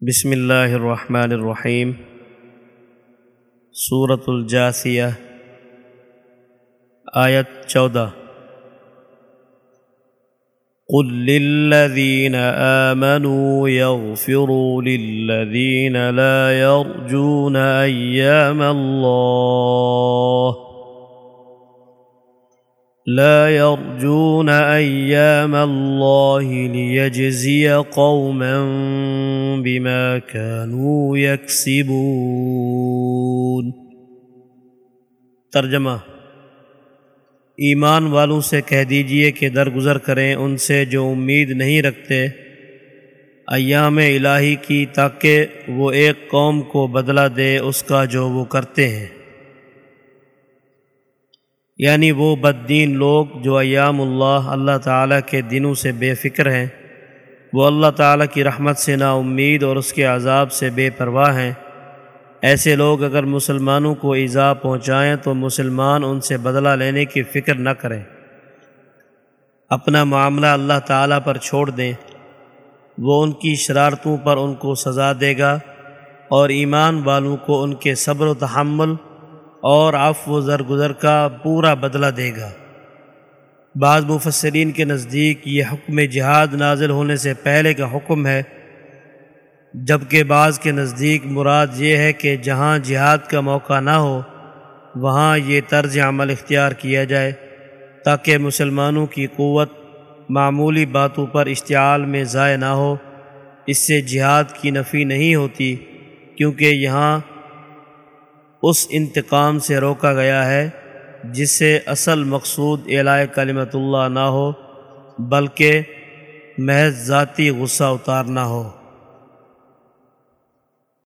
بسم اللہ الرحمن الرحیم صورت الجاسیہ، آیت چودہ۔ قل للذین آمنوا يغفروا للذین لا يرجون ایام اللہ۔ لا يرجون أيام الله ليجزي قوما بما كانوا يكسبون ترجمہ ایمان والوں سے کہہ دیجیے کہ درگزر کریں ان سے جو امید نہیں رکھتے ایام الہی کی تاکہ وہ ایک قوم کو بدلہ دے اس کا جو وہ کرتے ہیں یعنی وہ بددین لوگ جو ایام اللہ اللہ تعالیٰ کے دنوں سے بے فکر ہیں، وہ اللہ تعالیٰ کی رحمت سے نا امید اور اس کے عذاب سے بے پرواہ ہیں۔ ایسے لوگ اگر مسلمانوں کو ایزا پہنچائیں تو مسلمان ان سے بدلہ لینے کی فکر نہ کریں۔ اپنا معاملہ اللہ تعالیٰ پر چھوڑ دیں۔ وہ ان کی شرارتوں پر ان کو سزا دے گا اور ایمان والوں کو ان کے صبر و تحمل اور آف و زرگزر کا پورا بدلہ دے گا۔ بعض مفسرین کے نزدیک یہ حکم جہاد نازل ہونے سے پہلے کا حکم ہے، جبکہ بعض کے نزدیک مراد یہ ہے کہ جہاں جہاد کا موقع نہ ہو، وہاں یہ طرز عمل اختیار کیا جائے تاکہ مسلمانوں کی قوت معمولی باتوں پر اشتعال میں ضائع نہ ہو۔ اس سے جہاد کی نفی نہیں ہوتی، کیونکہ یہاں اس انتقام سے روکا گیا ہے جس سے اصل مقصود اعلی کلمت اللہ نہ ہو بلکہ محض ذاتی غصہ اتارنا ہو۔